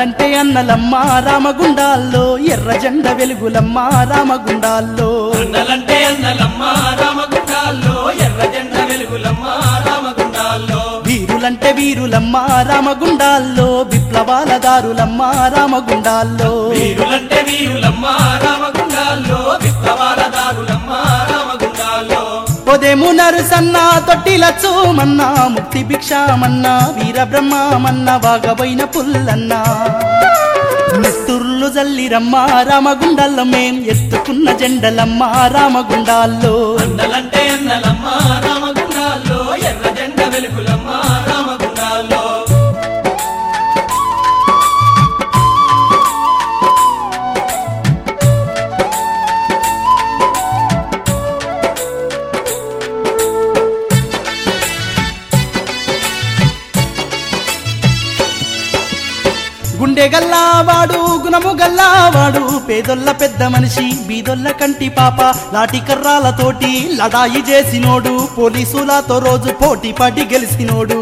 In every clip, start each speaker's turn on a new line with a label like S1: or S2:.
S1: అన్నలంటే అన్నలమ్మ రామగుండాల్లో ఎర్ర జెండ వెలుగులమ్మ రామగుండాల్లో.
S2: అన్నలంటే అన్నలమ్మ రామగుండాల్లో ఎర్ర జెండ వెలుగులమ్మ రామగుండాల్లో.
S1: వీరులంటే వీరులమ్మ రామగుండాల్లో విప్లవాల దారులమ్మ రామగుండాల్లో.
S2: వీరులంటే వీరులమ్మ రామగుండాల్లో.
S1: పొదెము నరుసన్న తొట్టి లచ్చోమన్నా ముక్తి భిక్షామన్నా వీర బ్రహ్మమన్న వాగబోయిన పుల్లన్న. నెత్తుర్లు జల్లిరమ్మ రామగుండాల్లో మేం ఎత్తుకున్న జెండలమ్మ రామగుండాల్లో.
S2: అన్నలంటే రామగుండాల్లో ఎర్ర జెండ వెలుగులమ్మా.
S1: గుండె గల్లావాడు గుణము గల్లావాడు పేదొల్ల పెద్ద మనిషి బీదొల్ల కంటి పాప లాటి కర్రాలతోటి లడాయి చేసినోడు పోలీసులతో రోజు పోటీ పడి గెలిచినోడు.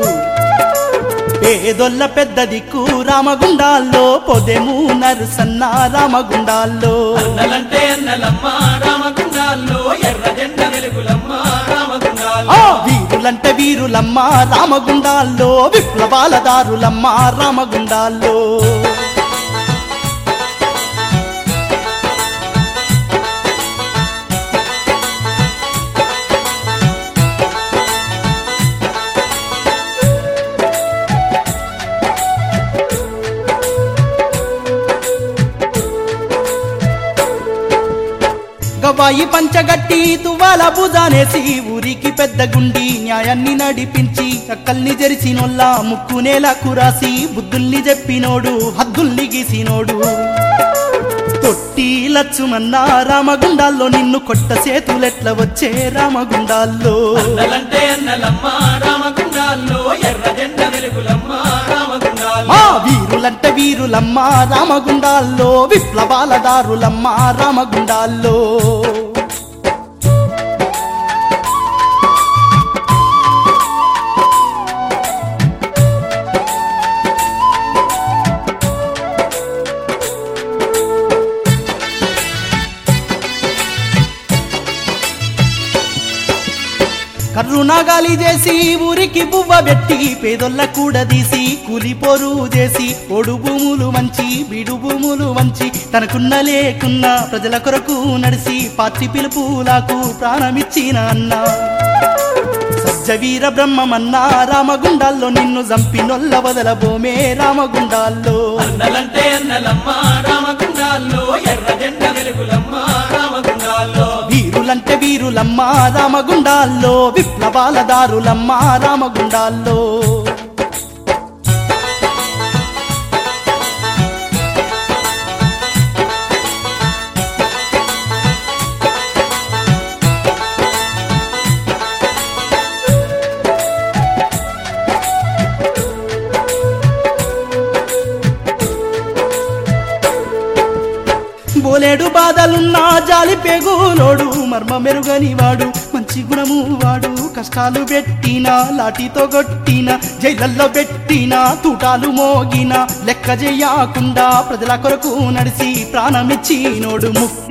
S1: పేదొల్ల పెద్ద దిక్కు రామగుండాల్లో పొదెము నరుసన్న రామగుండాల్లో.
S2: రామగుండాల్లో ఎర్ర జెండ వెలుగులమ్మ రామగుండాల్లో.
S1: వీరులమ్మ రామగుండాల్లో విప్లవాల దారులమ్మ రామగుండాల్లో. గవాయి పంచగట్టి తువ్వాల భుజానేసి ఊరికి పెద్ద గుండి న్యాయాన్ని నడిపించి అక్కల్ని జరిసినోళ్ళ ముక్కునేల కురాసి బుద్ధుల్ని చెప్పినోడు హద్దుల్ని గీసినోడు. తొట్టి లచ్చుమన్న రామగుండాల్లో నిన్ను కొట్ట చేతులెట్ల వచ్చే రామగుండాల్లో.
S2: రామగుండాల్లో
S1: వీరులంటే వీరులమ్మ రామగుండాల్లో విప్లవాల దారులమ్మ రామగుండాల్లో. కర్రునాగాలి చేసి ఊరికి బువ్వ పెట్టి పేదొల్ల కూడదీసి తీసి కూలిపోరు చేసి ఒడు భూములు మంచి బీడు భూములు మంచి తనకున్న లేకున్న ప్రజల కొరకు నడిసి పార్టీ పిలుపులకు ప్రాణమిచ్చిన అన్న. సజ్జవీర బ్రహ్మమన్నా రామగుండాల్లో నిన్ను చంపినొల్ల వదలబోమే రామగుండాల్లో.
S2: అన్నలంటే అన్నలమ్మ రామగుండాల్లో రామగుండాల్లో
S1: విప్లవాల దారులమ్మ రామగుండాల్లో. కన్నా జాలి పెగులోడు మర్మ మెరుగని వాడు మంచి గుణము వాడు కష్టాలు పెట్టినా లాఠీతో కొట్టిన జైలల్లో పెట్టిన తూటాలు మోగిన లెక్క చెయ్యకుండా ప్రజల కొరకు నడిసి ప్రాణమిచ్చినోడు ముక్తి